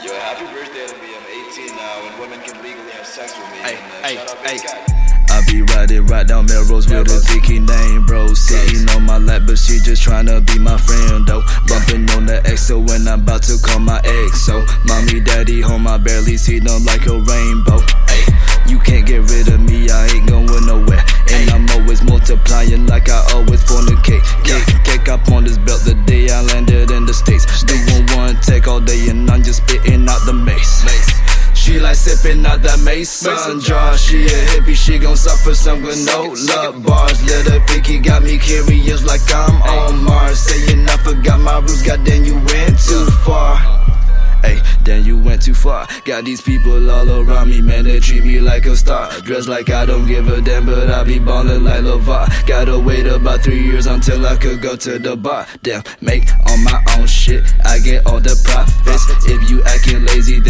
Yo, happy birthday to me. I'm 18 now, and women can legally have sex with me. Hey, and, uh, hey, shout out hey. Big Sky. I be riding right down Melrose with a Vicky name, bro. Sitting on my lap, but she just tryna be my friend, though. Bumping on the XO when I'm about to call my ex. So, mommy, daddy, home, I barely see them like a rainbow. Ay, you can't get rid of me, I ain't going nowhere. And I'm always multiplying like I always fornicate. Cake, cake up on this belt the day I landed in the States. Doing one take all day and like sipping out that Mason jar. She a hippie, she gon' suffer some with no love bars. Little Vicky got me curious like I'm on Mars. Saying I forgot my roots, goddamn you went too far. Hey, then you went too far. Got these people all around me, man. They treat me like a star. Dressed like I don't give a damn, but I be ballin' like LaVar. Gotta wait about three years until I could go to the bar. Damn, make on my own shit. I get all the profits. If you acting lazy,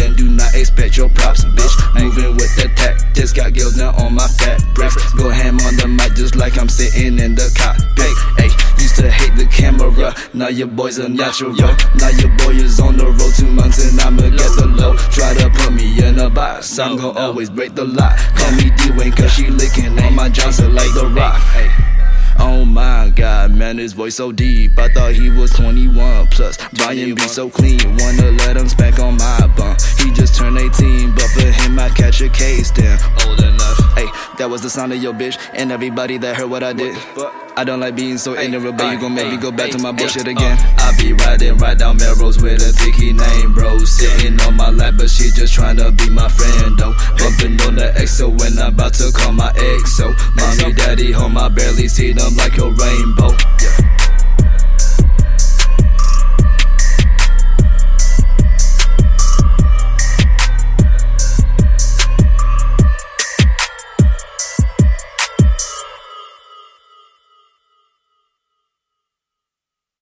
your props, bitch. Moving with the tactics, got girls now on my fat breasts. Go ham on the mic just like I'm sitting in the cockpit. Hey, used to hate the camera, now your boy's a natural. Now your boy is on the road two months and I'ma get the low. Try to put me in a box, I'm gon' always break the lock. Call me Dwayne cause she licking on my Johnson like the rock. Oh my god, man, his voice so deep. I thought he was 21 plus. Brian be so clean, wanna let him I case. Old enough. Hey, that was the sound of your bitch, and everybody that heard what I did. I don't like being so ignorant, but you gon' make me go back to my bullshit uh, again. I be riding right down Melrose with a Vicky name, bro. Sitting on my lap, but she just tryna be my friend, though. Bumping on the XO when I'm about to call my ex. So, mommy, daddy, home, I barely see them like a rainbow.